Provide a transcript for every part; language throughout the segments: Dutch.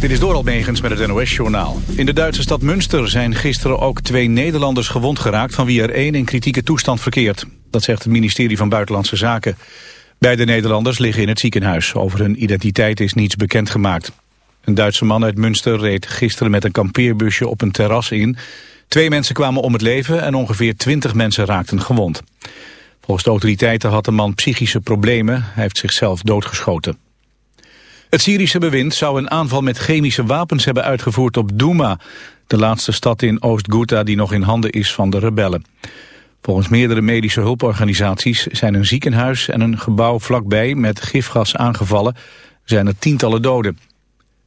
Dit is door Almegens met het NOS-journaal. In de Duitse stad Münster zijn gisteren ook twee Nederlanders gewond geraakt... van wie er één in kritieke toestand verkeert. Dat zegt het ministerie van Buitenlandse Zaken. Beide Nederlanders liggen in het ziekenhuis. Over hun identiteit is niets bekendgemaakt. Een Duitse man uit Münster reed gisteren met een kampeerbusje op een terras in. Twee mensen kwamen om het leven en ongeveer twintig mensen raakten gewond. Volgens de autoriteiten had de man psychische problemen. Hij heeft zichzelf doodgeschoten. Het Syrische bewind zou een aanval met chemische wapens hebben uitgevoerd op Douma, de laatste stad in Oost-Ghouta die nog in handen is van de rebellen. Volgens meerdere medische hulporganisaties zijn een ziekenhuis en een gebouw vlakbij met gifgas aangevallen. zijn er tientallen doden.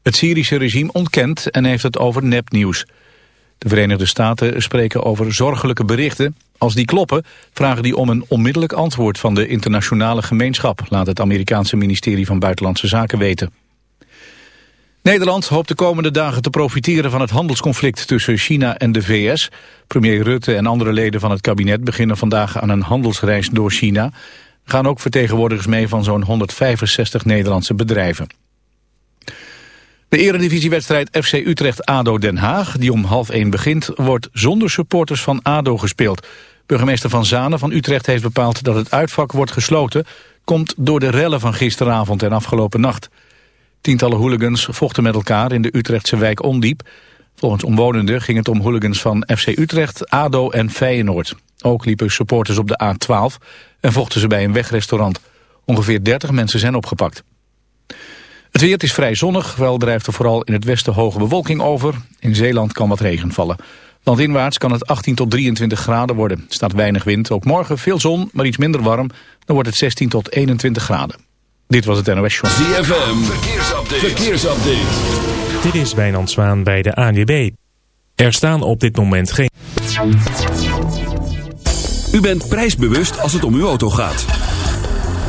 Het Syrische regime ontkent en heeft het over nepnieuws. De Verenigde Staten spreken over zorgelijke berichten. Als die kloppen, vragen die om een onmiddellijk antwoord van de internationale gemeenschap, laat het Amerikaanse ministerie van Buitenlandse Zaken weten. Nederland hoopt de komende dagen te profiteren van het handelsconflict tussen China en de VS. Premier Rutte en andere leden van het kabinet beginnen vandaag aan een handelsreis door China. Gaan ook vertegenwoordigers mee van zo'n 165 Nederlandse bedrijven. De eredivisiewedstrijd FC Utrecht-ADO Den Haag, die om half 1 begint, wordt zonder supporters van ADO gespeeld. Burgemeester Van Zanen van Utrecht heeft bepaald dat het uitvak wordt gesloten. Komt door de rellen van gisteravond en afgelopen nacht. Tientallen hooligans vochten met elkaar in de Utrechtse wijk Ondiep. Volgens omwonenden ging het om hooligans van FC Utrecht, ADO en Feyenoord. Ook liepen supporters op de A12 en vochten ze bij een wegrestaurant. Ongeveer 30 mensen zijn opgepakt. Het weer is vrij zonnig, wel drijft er vooral in het westen hoge bewolking over. In Zeeland kan wat regen vallen. Landinwaarts kan het 18 tot 23 graden worden. Er staat weinig wind, ook morgen veel zon, maar iets minder warm. Dan wordt het 16 tot 21 graden. Dit was het NOS Show. ZFM, verkeersupdate. verkeersupdate. Dit is Wijnand Zwaan bij de ANWB. Er staan op dit moment geen... U bent prijsbewust als het om uw auto gaat.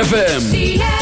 ZFM.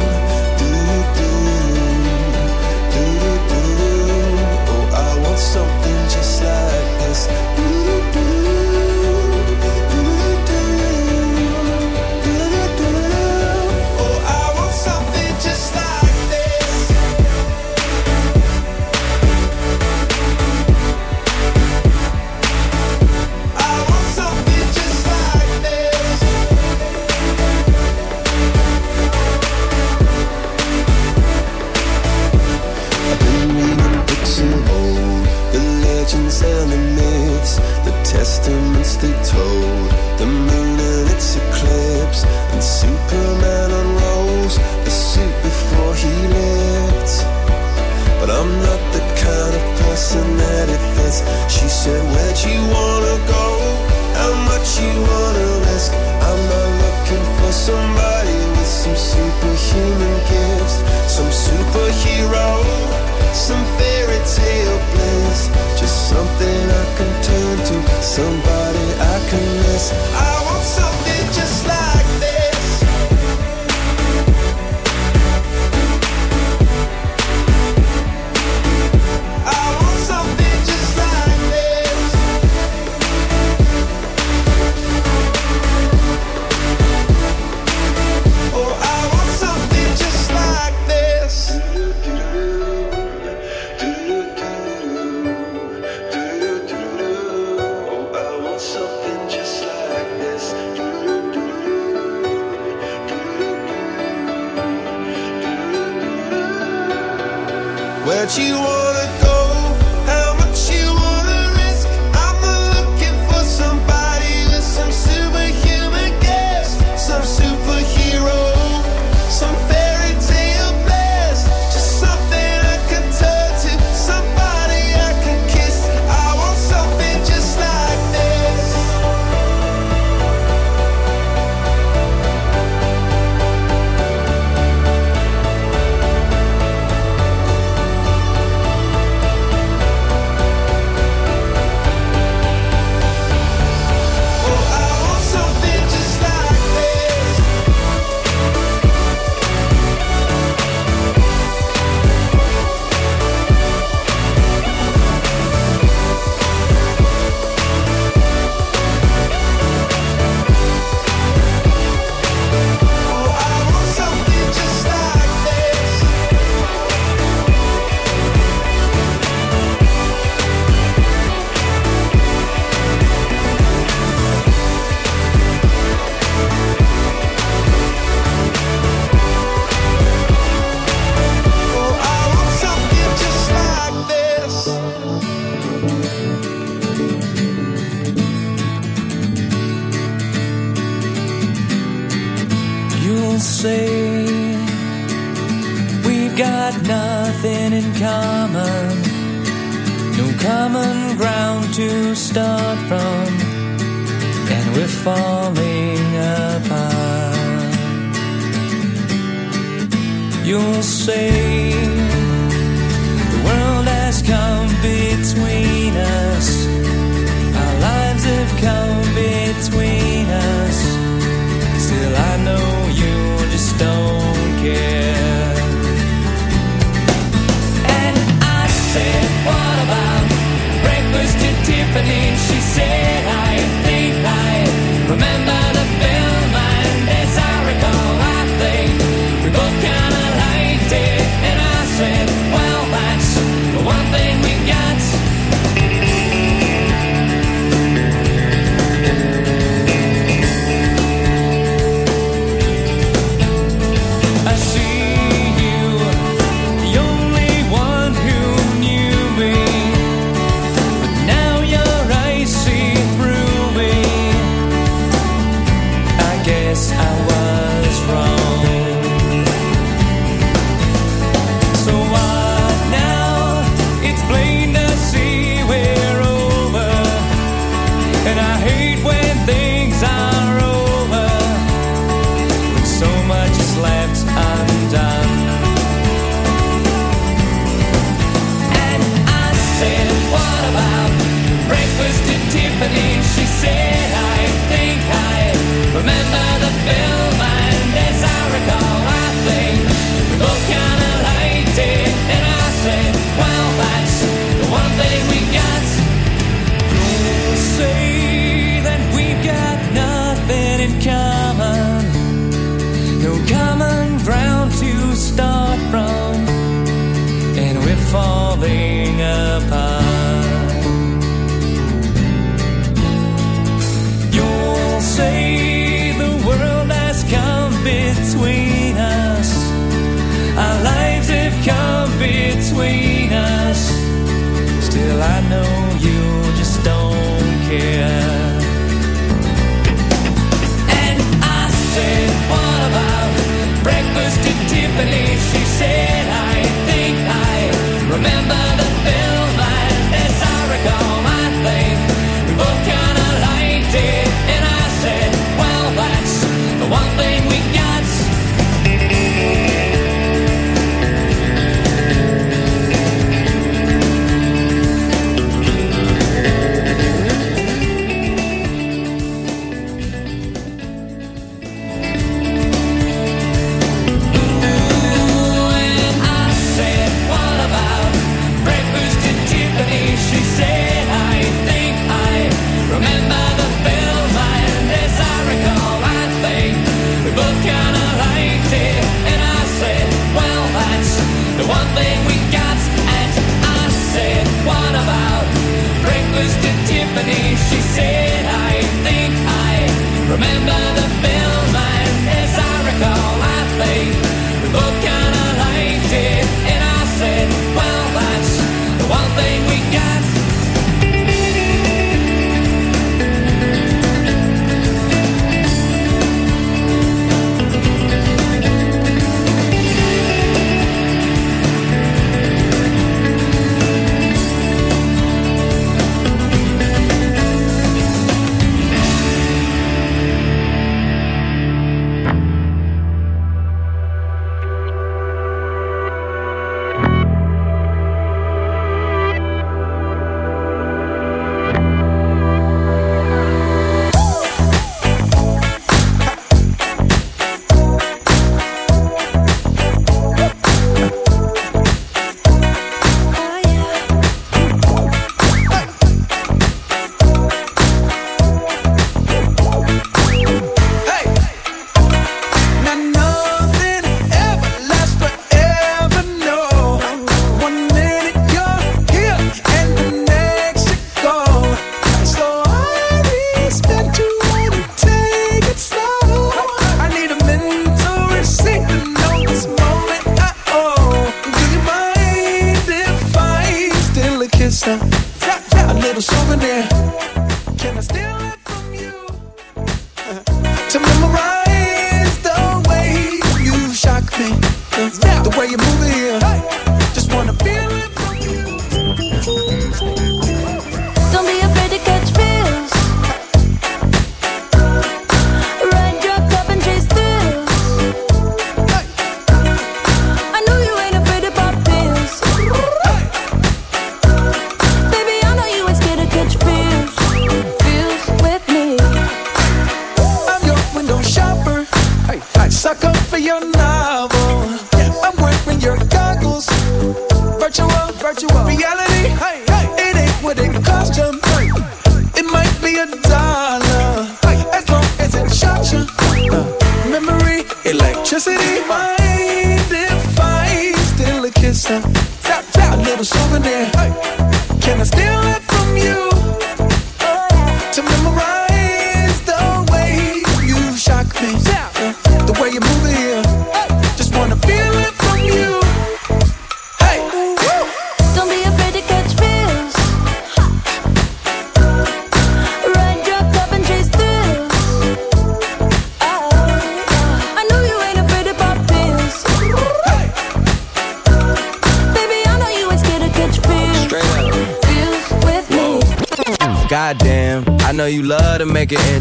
Souvenir.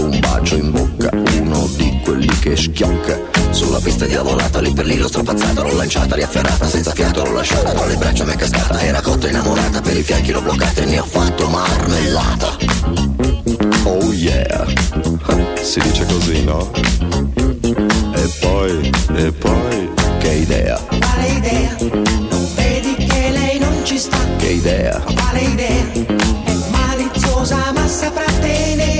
sparato un bacio in bocca, uno di quelli che schiocca. Sulla pista diavolata, lì per lì l'ho strapazzata, l'ho lanciata, riafferrata, senza fiato l'ho lasciata, tra le braccia mi è cascata, era cotta innamorata, per i fianchi l'ho bloccata e ne ho fatto marmellata. Oh yeah, si dice così, no? E poi, e poi, che idea, Quale idea? Non vedi che lei non ci sta? che idea, Quale idea? È maliziosa ma saprà tenere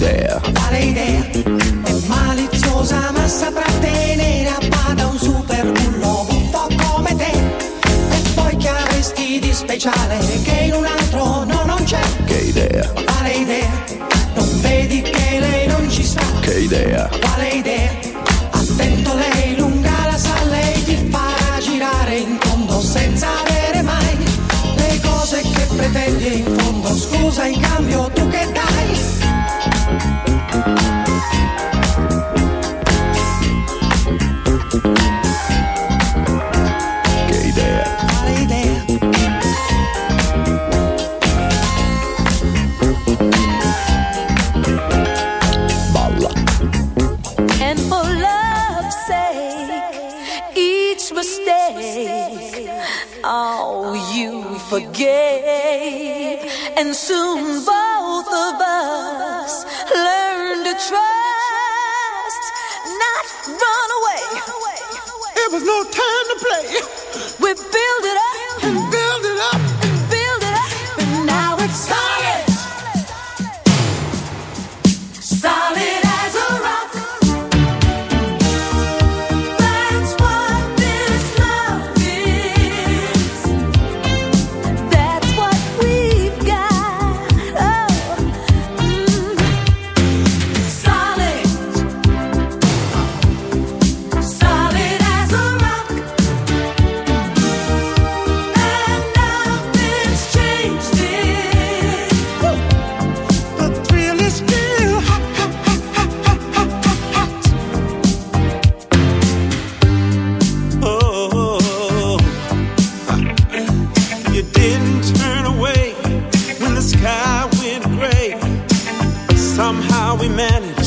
Idea, Quale idea? Maliziosa ma saprà tenere a bada un super bullo buffo come te. E poi che avresti di speciale manage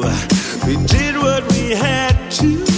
We did what we had to.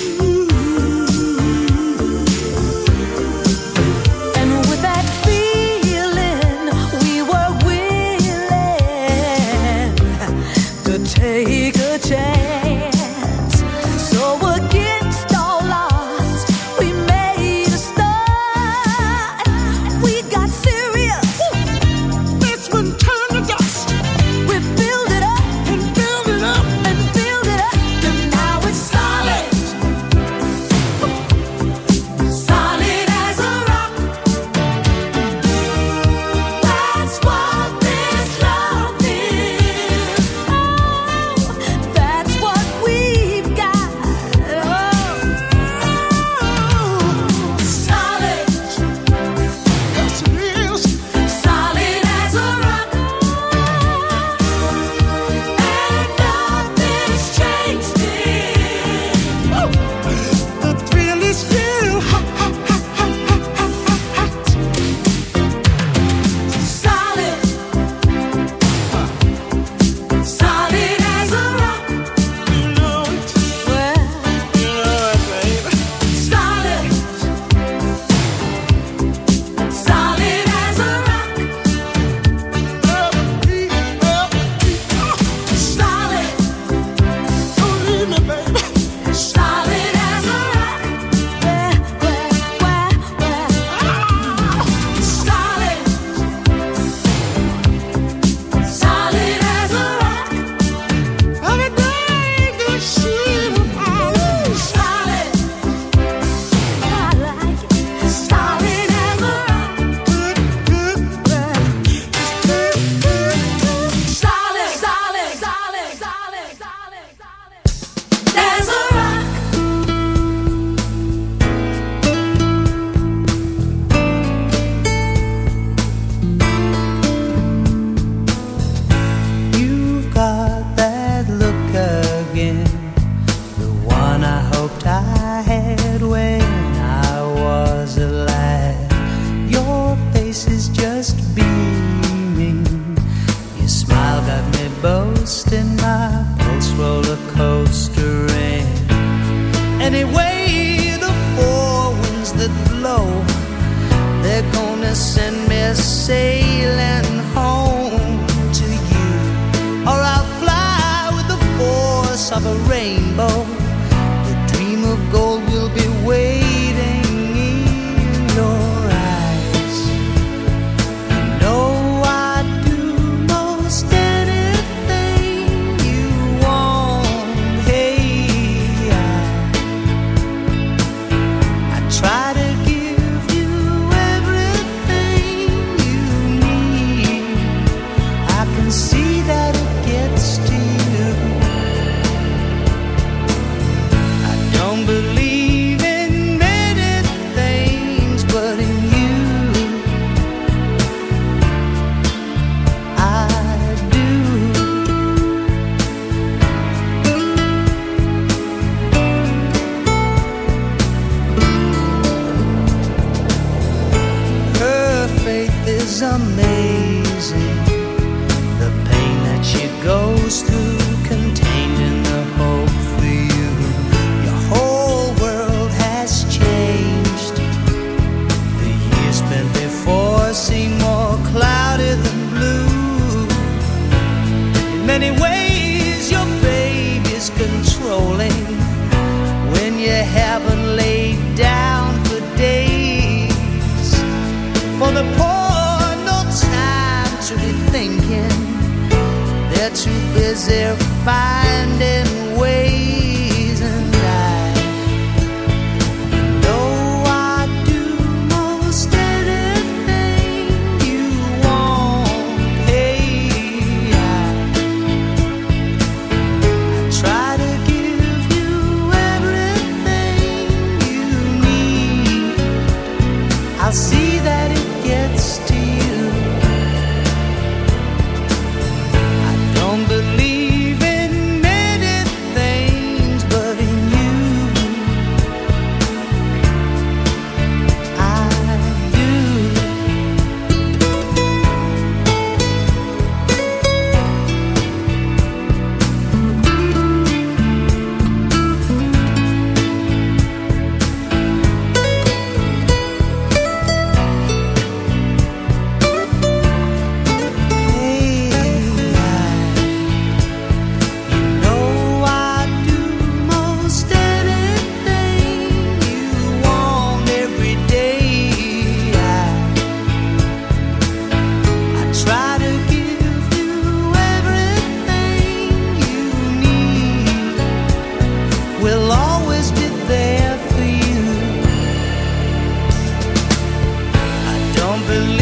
believe.